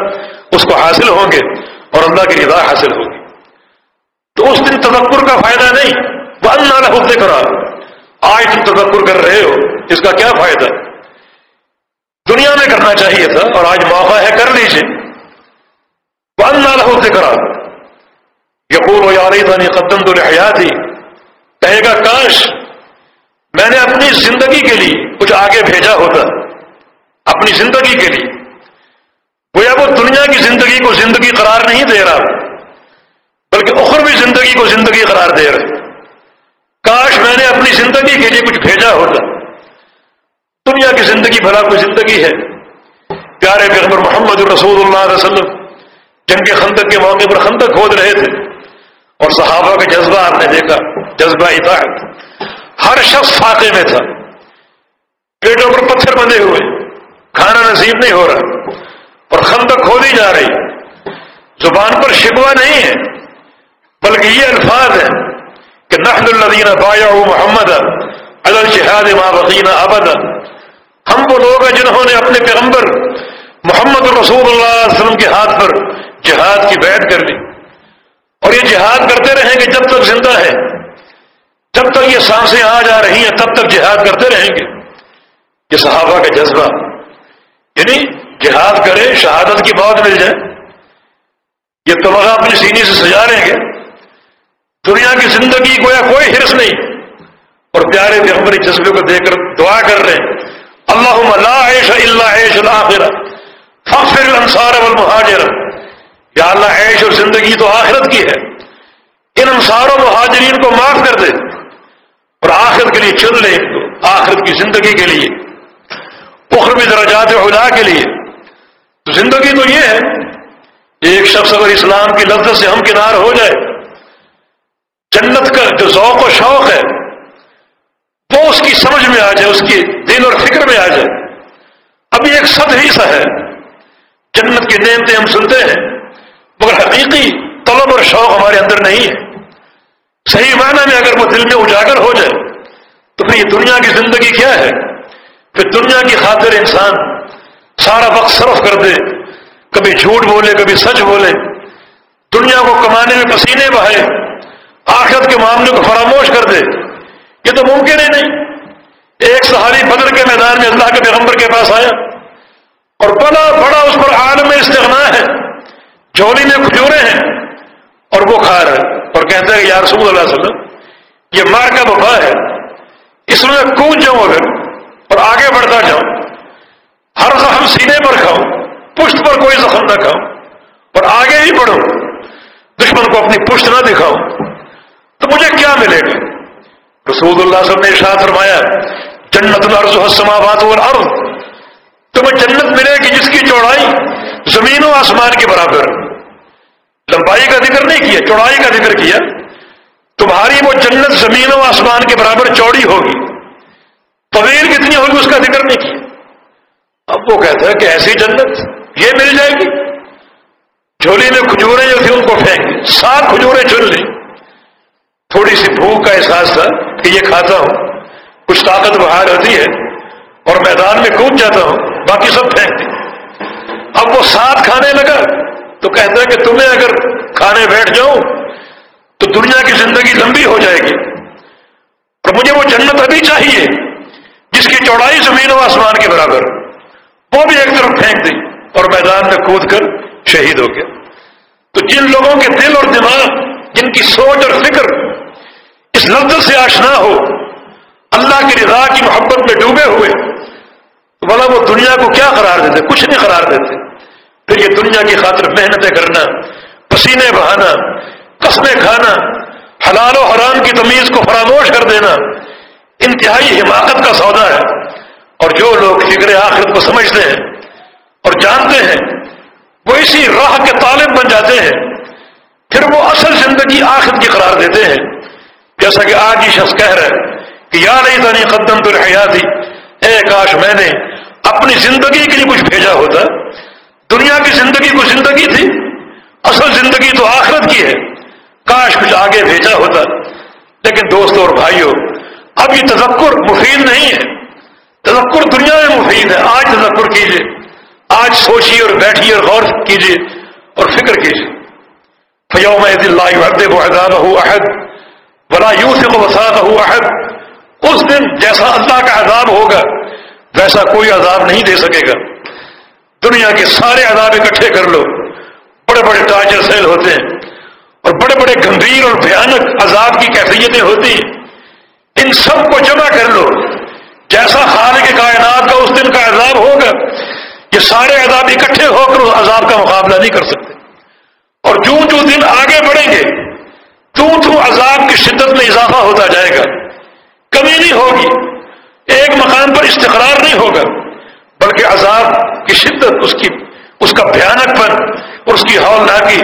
اس کو حاصل ہوں گے اور اللہ کی رضا حاصل ہوگی۔ تو اس دن تدبر کا فائدہ نہیں۔ وہ اللہ حفظ کرا آج تم تدبر کر رہے ہو۔ اس کا کیا فائدہ؟ دنیا میں کرنا چاہیے تھا اور آج موقع ہے، کر لیجیے وہ اللہ حفظ کرا یقور و یار تھا قدم تو حیات ہی کہے گا، کاش میں نے اپنی زندگی کے لیے کچھ آگے بھیجا ہوتا۔ اپنی زندگی کے لیے۔ گویا وہ دنیا کی زندگی کو زندگی قرار نہیں دے رہا، بلکہ اخروی زندگی کو زندگی قرار دے رہے کاش میں نے اپنی زندگی کے لیے کچھ بھیجا ہوتا۔ دنیا کی زندگی بھلا کوئی زندگی ہے۔ پیارے پیغمبر محمد الرسول اللہ علیہ وسلم جنگ خندق کے موقع پر خندق کھود رہے تھے اور صحابہ کا جذبہ آپ نے دیکھا، جذبہ اطاعت ہر شخص فاقے میں تھا۔ پیٹوں پر پتھر بندے ہوئے۔ کھانا نصیب نہیں ہو رہا اور خندق کھودی جا رہی۔ زبان پر شکوا نہیں ہے، بلکہ یہ الفاظ ہے کہ نحن الدین بایا محمد الجہاد ما بقین ابد ہم وہ لوگ ہیں جنہوں نے اپنے پیغمبر محمد رسول اللہ علیہ وسلم کے ہاتھ پر جہاد کی بیعت کر لی اور یہ جہاد کرتے رہیں گے جب تک زندہ ہے جب تک یہ سانسیں آ جا رہی ہیں، تب تک جہاد کرتے رہیں گے۔ یہ صحابہ کا جذبہ۔ یعنی جہاد کرے شہادت کی موت مل جائے۔ یہ تمغہ اپنی سینی سے سجا لیں گے۔ دنیا کی زندگی کو یا کوئی حرص نہیں۔ اور پیارے پیغمبری جذبے کو دے کر دعا کر رہے ہیں۔ اللہ لا عیش اللہ عیش الآخر فخر الانصار والمہاجر۔ یا اللہ، عیش اور زندگی تو آخرت کی ہے۔ ان انصار و مہاجرین کو معاف کر دے اور آخرت کے لیے چن لے، آخرت کی زندگی کے لیے۔ اخروی درجات خدا کے لیے۔ تو زندگی تو یہ ہے ایک شخص اگر اسلام کی لفظ سے ہم کنار ہو جائے، جنت کا جو ذوق و شوق ہے وہ اس کی سمجھ میں آ جائے، اس کی دل اور فکر میں آ جائے۔ ابھی ایک سب ہی سا ہے۔ جنت کی نعمتیں ہم سنتے ہیں، مگر حقیقی طلب اور شوق ہمارے اندر نہیں ہے۔ صحیح معنی میں اگر وہ دل میں اجاگر ہو جائے، تو پھر یہ دنیا کی زندگی کیا ہے؟ پھر دنیا کی خاطر انسان سارا وقت صرف کر دے۔ کبھی جھوٹ بولے، کبھی سچ بولے۔ دنیا کو کمانے میں پسینے بہائے، آخرت کے معاملے کو فراموش کر دے۔ یہ تو ممکن ہی نہیں ایک سہاری بدر کے میدان میں اللہ کے پیغمبر کے پاس آیا اور بڑا بڑا اس پر عالم استغنا ہے، جھولی میں کھجورے ہیں اور وہ کھا رہے اور کہتا ہے کہ یا رسول اللہ علیہ وسلم، یہ مار کا وفا ہے۔ اس میں کود جاؤں اگر؟ اور آگے بڑھتا جاؤں۔ ہر زخم سینے پر کھاؤں، پشت پر کوئی زخم نہ کھاؤں۔ اور آگے ہی بڑھو دشمن کو اپنی پشت نہ دکھاؤں۔ تو مجھے کیا ملے گا؟ رسول اللہ صلی نے ارشاد فرمایا جنت الارض السماوات والارض تمہیں جنت ملے گی جس کی چوڑائی زمین و آسمان کے برابر لمبائی کا ذکر نہیں کیا چوڑائی کا ذکر کیا تمہاری وہ جنت زمین و آسمان کے برابر چوڑی ہوگی طویل کتنی ہوگی اس کا ذکر نہیں کیا اب وہ کہتا ہے کہ ایسی جنت یہ مل جائے گی جھولی میں کھجورے جو تھی ان کو پھینک سات کھجورے چن لی تھوڑی سی بھوک کا احساس تھا کہ یہ کھاتا ہوں۔ کچھ طاقت بہار ہوتی ہے اور میدان میں کود جاتا ہوں۔ باقی سب پھینک دی اب وہ ساتھ کھانے لگا تو کہتا ہے کہ تمہیں اگر کھانے بیٹھ جاؤں تو دنیا کی زندگی لمبی ہو جائے گی۔ اور مجھے وہ جنت ابھی چاہیے جس کی چوڑائی زمین و آسمان کے برابر۔ وہ بھی ایک طرف پھینک دی اور میدان میں کود کر شہید ہو گیا۔ تو جن لوگوں کے دل اور دماغ، جن کی سوچ اور فکر اس لفظ سے آشنا ہو، اللہ کی رضا کی محبت میں ڈوبے ہوئے، تو بولا وہ دنیا کو کیا قرار دیتے؟ کچھ نہیں قرار دیتے۔ پھر یہ دنیا کی خاطر محنتیں کرنا، پسینے بہانا، قسمیں کھانا، حلال و حرام کی تمیز کو فراموش کر دینا، انتہائی حماقت کا سودا ہے۔ اور جو لوگ فکر آخرت کو سمجھتے ہیں اور جانتے ہیں، وہ اسی راہ کے طالب بن جاتے ہیں۔ پھر وہ اصل زندگی آخرت کی قرار دیتے ہیں۔ جیسا کہ آج ہی شخص کہہ رہے کہ یا نہیں تانی قدم تو حیاتی اے کاش میں نے اپنی زندگی کے لیے کچھ بھیجا ہوتا، دنیا کی زندگی کو زندگی تھی؟ اصل زندگی تو آخرت کی ہے۔ کاش کچھ آگے بھیجا ہوتا۔ لیکن دوستوں اور بھائیوں، اب یہ تذکر مفید نہیں ہے۔ تذکر دنیا میں مفید ہے۔ آج تذکر کیجیے آج سوچیے اور بیٹھیے اور غور کیجیے اور فکر کیجیے فیوم اللہ عہد بلا یوں سے وہ وسعت عہد اس دن جیسا اللہ کا عذاب ہوگا، ویسا کوئی عذاب نہیں دے سکے گا۔ دنیا کے سارے عذاب اکٹھے کر لو۔ بڑے بڑے ٹارچر سیل ہوتے ہیں۔ اور بڑے بڑے گمبھیر اور بھیانک عذاب کی کیفیتیں ہوتی ہیں۔ ان سب کو جمع کر لو۔ جیسا خالق کے کائنات کا اس دن کا عذاب ہوگا، یہ سارے عذاب اکٹھے ہو کر اس عذاب کا مقابلہ نہیں کر سکتے۔ اور جو جو دن آگے بڑھیں گے تو تو عذاب کی شدت میں اضافہ ہوتا جائے گا۔ کمی نہیں ہوگی۔ ایک مقام پر استقرار نہیں ہوگا، بلکہ عذاب کی شدت، اس کی، اس کا بھیانک پن اور اس کی ہال ناکی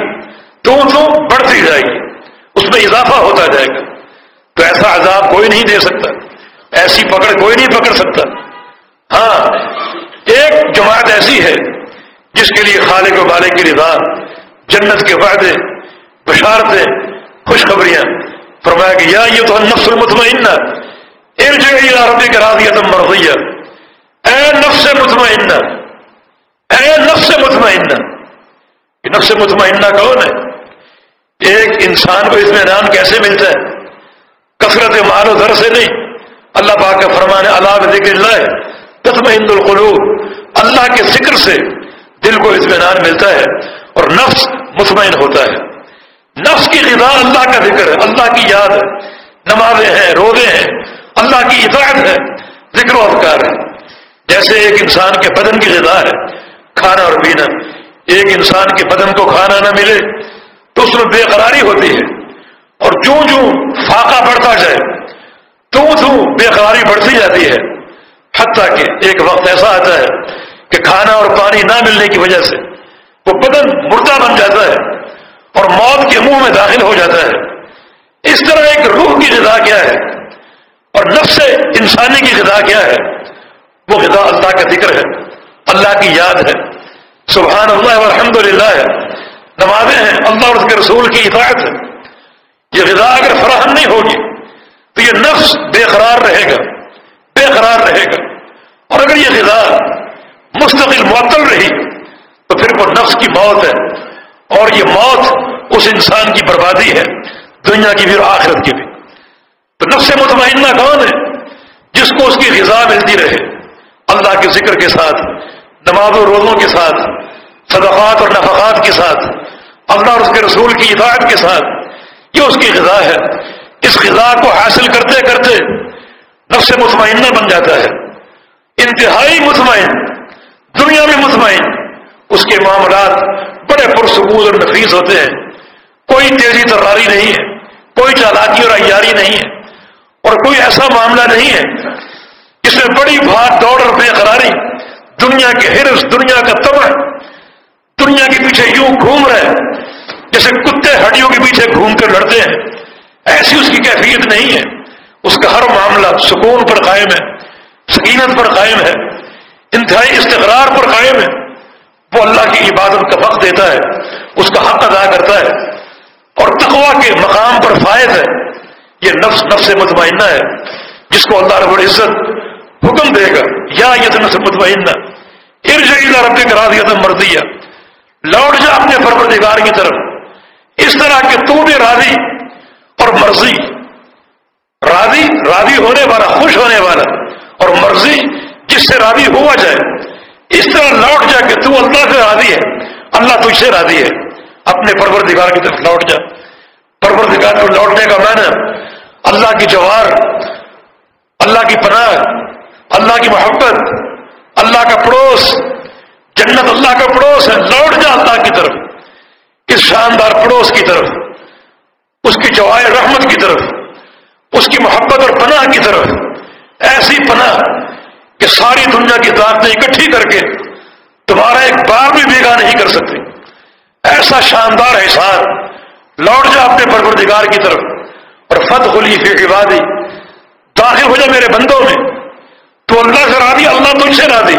تو تو بڑھتی جائے گی۔ اس میں اضافہ ہوتا جائے گا۔ تو ایسا عذاب کوئی نہیں دے سکتا۔ ایسی پکڑ کوئی نہیں پکڑ سکتا۔ ہاں ایک جماعت ایسی ہے جس کے لیے خالق و بالے کی رضا، جنت کے وعدے، بشارتیں خوشخبریاں۔ فرمایا کہ یا یہ تو نفس المطمئنہ ارجع عربی کے راضیت مرضیہ۔ اے نفس مطمئنہ، اے نفس مطمئنہ۔ نفس مطمئنہ کون ہے؟ ایک انسان کو اطمینان کیسے ملتا ہے؟ کثرت مال و در سے نہیں۔ اللہ پاک کا فرمان اللہ ذکر اللہ تطمئن القلوب۔ اللہ کے ذکر سے دل کو اطمینان ملتا ہے اور نفس مطمئن ہوتا ہے۔ نفس کی غذا اللہ کا ذکر ہے، اللہ کی یاد ہے۔ نمازیں ہیں، روزے ہیں، اللہ کی اطاعت ہے، ذکر و افکار ہے جیسے ایک انسان کے بدن کی غذا ہے، کھانا اور پینا۔ ایک انسان کے بدن کو کھانا نہ ملے تو اس میں بے قراری ہوتی ہے۔ اور جو جو فاقہ بڑھتا جائے تو تو بے قراری بڑھتی جاتی ہے۔ حتیٰ کہ ایک وقت ایسا آتا ہے کہ کھانا اور پانی نہ ملنے کی وجہ سے وہ بدن مردہ بن جاتا ہے۔ اور موت کے منہ میں داخل ہو جاتا ہے۔ اس طرح ایک روح کی غذا کیا ہے؟ اور نفس انسانی کی غذا کیا ہے؟ وہ غذا اللہ کا ذکر ہے، اللہ کی یاد ہے۔ سبحان اللہ الحمد للہ ہے نمازیں ہیں، اللہ اور اس کے رسول کی اطاعت ہے۔ یہ غذا اگر فراہم نہیں ہوگی، تو یہ نفس بے قرار رہے گا۔ بے قرار رہے گا۔ اور اگر یہ غذا مستقل معطل رہی، تو پھر وہ نفس کی موت ہے۔ اور یہ موت اس انسان کی بربادی ہے، دنیا کی بھی اور آخرت کی بھی۔ تو نفس مطمئنہ کون ہے جس کو اس کی غذا ملتی رہے؟ اللہ کے ذکر کے ساتھ نماز و روزوں کے ساتھ، صدقات اور نفقات کے ساتھ، اللہ اور اس کے رسول کی ہدایت کے ساتھ۔ یہ اس کی غذا ہے۔ اس غذا کو حاصل کرتے کرتے نفس مطمئنہ بن جاتا ہے۔ انتہائی مطمئن، دنیا میں مطمئن اس کے معاملات بڑے پرسکون اور نفیس ہوتے ہیں۔ کوئی تیزی تراری نہیں ہے، کوئی چالاکی اور عیاری نہیں ہے اور کوئی ایسا معاملہ نہیں ہے جس میں بڑی بھاگ دوڑ اور بے قراری دنیا کے ہرس، دنیا کا تبر دنیا کے پیچھے یوں گھوم رہے جیسے کتے ہڈیوں کے پیچھے گھوم کر لڑتے ہیں۔ ایسی اس کی کیفیت نہیں ہے۔ اس کا ہر معاملہ سکون پر قائم ہے، سکینت پر قائم ہے، انتہائی استقرار پر قائم ہے۔ وہ اللہ کی عبادت کا وقت دیتا ہے، اس کا حق ادا کرتا ہے اور تقوا کے مقام پر فائد ہے۔ یہ نفس نفس مطمئنہ ہے۔ جس کو اللہ رب العزت حکم دے گا، یا یہ نفس مطمئنہ ارج اللہ رب کے راضیت مرضیہ۔ لوٹ جا اپنے پروردگار کی طرف۔ اس طرح کہ تو بھی راضی اور مرضی۔ راضی راضی ہونے والا، خوش ہونے والا اور مرضی جس سے راضی ہوا جائے۔ اس طرح لوٹ جا کہ تو اللہ سے راضی ہے، اللہ تجھ سے راضی ہے۔ اپنے پرور دیوار کی طرف لوٹ جا۔ پروردگار پر لوٹنے کا معنی اللہ کی جوار اللہ کی پناہ، اللہ کی محبت، اللہ کا پڑوس۔ جنت اللہ کا پڑوس ہے، لوٹ جا اللہ کی طرف۔ اس شاندار پڑوس کی طرف، اس کی جوائے رحمت کی طرف، اس کی محبت اور پناہ کی طرف۔ ایسی پناہ کہ ساری دنیا کی طاقتیں اکٹھی کر کے تمہارا ایک بار بھی بیگا نہیں کر سکتے۔ ایسا شاندار احسان لوٹ جا اپنے پروردگار کی طرف اور فت خلی فی عبادی، داخل ہو جا میرے بندوں میں۔ تو اللہ سے راضی، اللہ تجھ سے راضی۔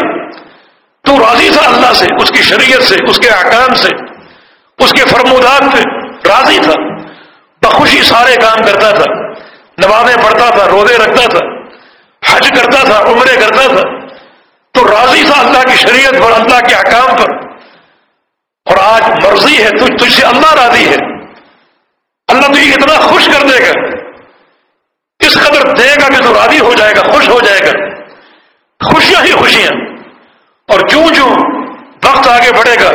تو راضی تھا اللہ سے، اس کی شریعت سے، اس کے احکام سے، اس کے فرمودات پہ راضی تھا۔ بخوشی سارے کام کرتا تھا، نمازیں پڑھتا تھا، روزے رکھتا تھا۔ حج کرتا تھا، عمرے کرتا تھا۔ تو راضی تھا اللہ کی شریعت پر اللہ کے احکام پر۔ اور آج مرضی ہے تجھ تجھ سے اللہ راضی ہے۔ اللہ تجھے اتنا خوش کر دے گا۔ اس قدر دے گا کہ تو راضی ہو جائے گا، خوش ہو جائے گا۔ خوشیاں ہی خوشیاں۔ اور جو جو وقت آگے بڑھے گا،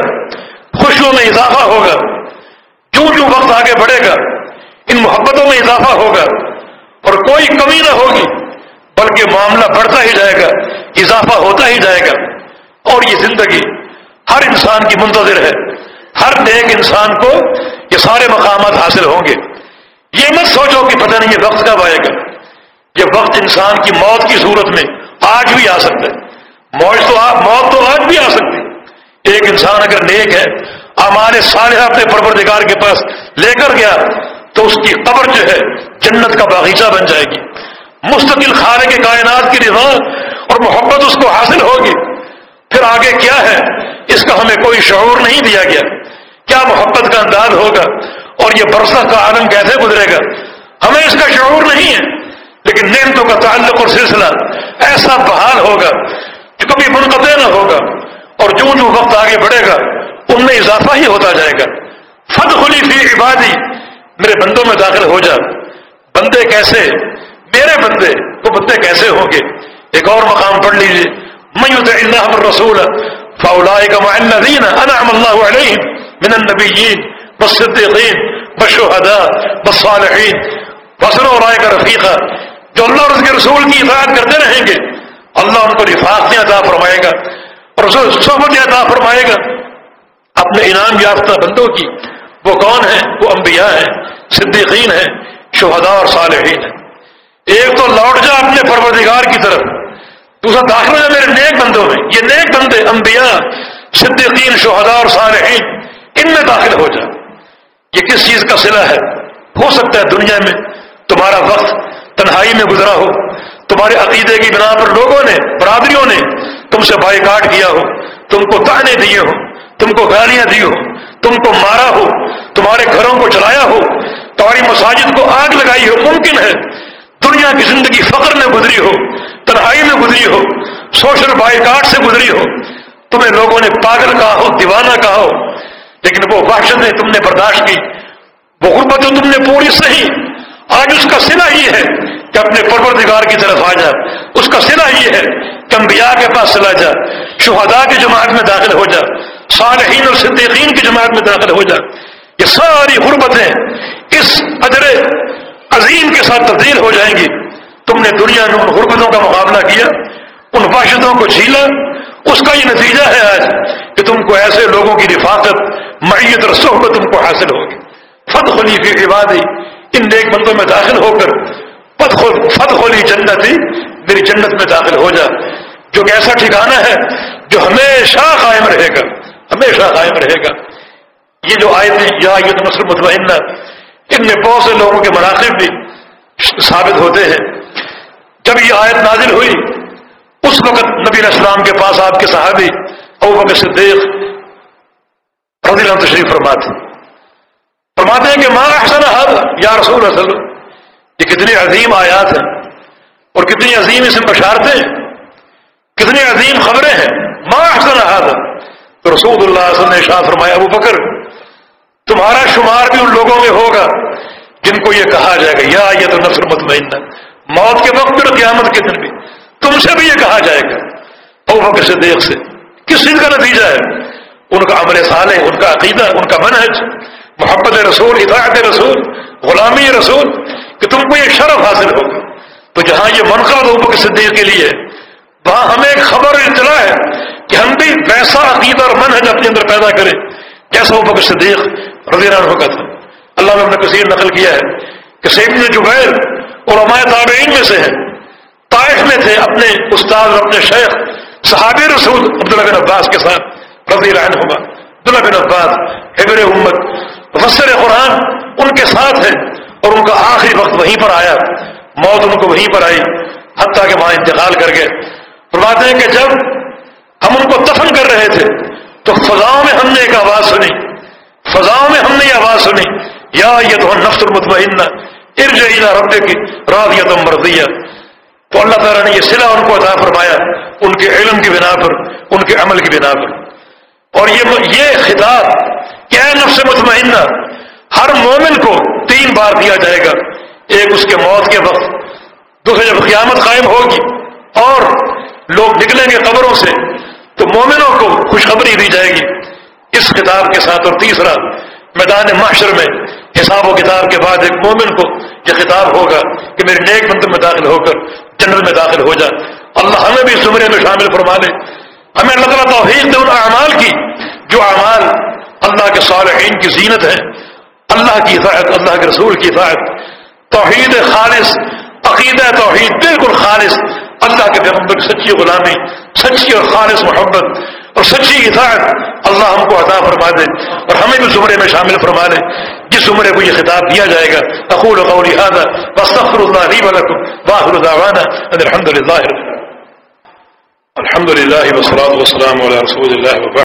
خوشیوں میں اضافہ ہوگا۔ جو جو وقت آگے بڑھے گا، ان محبتوں میں اضافہ ہوگا۔ اور کوئی کمی نہ ہوگی۔ بلکہ معاملہ بڑھتا ہی جائے گا، اضافہ ہوتا ہی جائے گا۔ اور یہ زندگی ہر انسان کی منتظر ہے۔ ہر نیک انسان کو یہ سارے مقامات حاصل ہوں گے۔ یہ مت سوچو کہ پتہ نہیں یہ وقت کب آئے گا۔ یہ وقت انسان کی موت کی صورت میں آج بھی آ سکتا ہے۔ موت تو موت تو آج بھی آ سکتی ایک انسان اگر نیک ہے ہمارے صالحہ اپنے پروردگار کے پاس لے کر گیا، تو اس کی قبر جو ہے جنت کا باغیچہ بن جائے گی۔ مستقل خانے کے کائنات کی رضا اور محبت اس کو حاصل ہوگی۔ پھر آگے کیا ہے؟ اس کا ہمیں کوئی شعور نہیں دیا گیا۔ کیا محبت کا انداز ہوگا؟ اور یہ برسہ کا عالم کیسے گزرے گا؟ ہمیں اس کا شعور نہیں ہے، لیکن نعمتوں کا تعلق اور سلسلہ ایسا بحال ہوگا کہ کبھی منقطع نہ ہوگا اور جو جو وقت آگے بڑھے گا، ان میں اضافہ ہی ہوتا جائے گا۔ فد خلی فی عبادی میرے بندوں میں داخل ہو جا۔ بندے کیسے میرے بندے، وہ بندے کیسے ہوں گے؟ ایک اور مقام پڑھ لیجیے میت اللہ رسول الذين انعم الله عليهم من النبيين والصديقين والشهداء والصالحين فصل رائے کا رفیقہ، جو اللہ اور اس کے رسول کی اطاعت کرتے رہیں گے، اللہ ان کو رفاقتیں عطا فرمائے گا اور صحبت عطا فرمائے گا۔ اپنے انعام یافتہ بندوں کی، وہ کون ہیں؟ وہ انبیاء ہیں، صدیقین ہیں، شہداء اور صالحین ہیں۔ ایک تو لوٹ جا اپنے پروردگار کی طرف۔ دوسرا داخل ہے میرے نیک بندوں میں۔ یہ نیک بندے، انبیاء، صدیقین، شہداء اور صالحین، ان میں داخل ہو جا۔ یہ کس چیز کا صلہ ہے؟ ہو سکتا ہے دنیا میں تمہارا وقت تنہائی میں گزرا ہو۔ تمہارے عقیدے کی بنا پر لوگوں نے، برادریوں نے تم سے بائی کاٹ کیا ہو۔ تم کو تانے دیے ہو۔ تم کو گالیاں دی ہو۔ تم کو مارا ہو۔ تمہارے گھروں کو چلایا ہو۔ تمہاری مساجد کو آگ لگائی ہو۔ ممکن ہے دنیا کی زندگی فخر میں گزری ہو، تنہائی میں گزری ہو، سوشل بائی کاٹ سے گزری ہو، تمہیں لوگوں نے پاگل کہا ہو، دیوانہ کہا ہو، لیکن وہ وحشتیں تم نے برداشت کی، وہ غربت تم نے پوری صحیح آج اس کا سلا یہ ہے کہ اپنے پروردگار کی طرف آ جا۔ اس کا سلا یہ ہے کہ انبیاء کے پاس چلا جا۔ شہداء کی جماعت میں داخل ہو جا۔ صالحین اور صدیقین کی جماعت میں داخل ہو جا۔ یہ ساری غربتیں اس اجر عظیم کے ساتھ تبدیل ہو جائیں گی تم نے دنیا میں ان غربتوں کا مقابلہ کیا، ان باشدوں کو جھیلا۔ اس کا یہ نتیجہ ہے آج کہ تم کو ایسے لوگوں کی رفاقت، معیت اور صحبت تم کو حاصل ہوگی۔ فت خلی کی عبادی، ان نیک بندوں میں داخل ہو کر فت خلی جنت ہی میری جنت میں داخل ہو جا۔ جو کہ ایسا ٹھکانا ہے جو ہمیشہ قائم رہے گا، ہمیشہ قائم رہے گا۔ یہ جو آئے تھے یا یہ تو مسلم مطمئنہ ان میں بہت سے لوگوں کے مناسب بھی ثابت ہوتے ہیں۔ جب یہ آیت نازل ہوئی، اس وقت نبی السلام کے پاس آپ کے صحابی ابو بکر صدیق رضی اللہ تشریف فرماتے فرماتے ہیں کہ ماں احسن حد یا رسول اصل یہ کتنی عظیم آیات ہیں اور کتنی عظیم اسم بشارتیں ہیں۔ کتنی عظیم خبریں ہیں۔ ماں احسن حد تو رسول اللہ علیہ وسلم نے شاہ فرمایا، ابو بکر تمہارا شمار بھی ان لوگوں میں ہوگا جن کو یہ کہا جائے گا، یا یہ تو نفر مطمئنہ موت کے وقت اور قیامت کے دن بھی۔ تم سے بھی یہ کہا جائے گا۔ او بکر صدیق سے۔ کس چیز کا نتیجہ ہے؟ ان کا عمل صالح، ان کا عقیدہ، ان کا منحج محبت رسول، اطاعت رسول، غلامی رسول، کہ تم کو یہ شرف حاصل ہوگا۔ تو جہاں یہ منقع دو کے صدیق کے لیے وہاں ہمیں ایک خبر اطلاع ہے کہ ہم بھی ویسا عقیدہ اور منحج اپنے اندر پیدا کریں۔ جیسا وہ بکر صدیق رضی اللہ عنہ کا تھا۔ اللہ نے اپنے کثیر نقل کیا ہے کہ سید جبیر اور عمایہ تابعین میں سے ہیں۔ طائف میں تھے اپنے استاد اور اپنے شیخ صحابی رسول عبداللہ بن عباس کے ساتھ رضی اللہ عنہ عبداللہ بن عباس حبر امت، مفسر قرآن ان کے ساتھ ہے اور ان کا آخری وقت وہیں پر آیا۔ موت ان کو وہیں پر آئی، حتیٰ کہ وہاں انتقال کر گئے۔ فرماتے ہیں کہ جب ہم ان کو دفن کر رہے تھے تو فضاؤں میں ہم نے ایک آواز سنی۔ فضاؤں میں ہم نے یہ آواز سنی، یا یہ تو نفس المطمئنہ ارج رب کی رات راضیت مرضیہ۔ تو اللہ تعالیٰ نے یہ سلا ان کو عطا فرمایا، ان کے علم کی بنا پر، ان کے عمل کی بنا پر۔ اور یہ یہ خطاب کیا ہے نفس مطمئنہ، ہر مومن کو تین بار دیا جائے گا۔ ایک اس کے موت کے وقت، دوسرے جب قیامت قائم ہوگی اور لوگ نکلیں گے قبروں سے، تو مومنوں کو خوشخبری دی جائے گی۔ اس کتاب کے ساتھ اور تیسرا میدان معاشر میں حساب و کتاب کے بعد ایک مومن کو یہ خطاب ہوگا کہ میرے نیک بند میں داخل ہو کر جنرل میں داخل ہو جا۔ اللہ ہمیں بھی زمرے میں شامل فرما لے۔ ہمیں اللہ تعالیٰ توحید دے ان اعمال کی۔ جو اعمال اللہ کے صالحین کی زینت ہے اللہ کی اطاعت، اللہ کے رسول کی اطاعت۔ توحید خالص، عقیدہ توحید بالکل خالص۔ اللہ کے پیغمبر کی سچی غلامی، سچی اور خالص محبت۔ اور سچی اطاعت اللہ ہم کو عطا فرما دے اور ہمیں بھی زمرے میں شامل فرما لے جس عمرے کو یہ خطاب دیا جائے گا، اقول قولی هذا واستغفر الله لي ولكم واخر دعوانا ان الحمد لله الحمد لله والصلاه والسلام على رسول الله وبعد.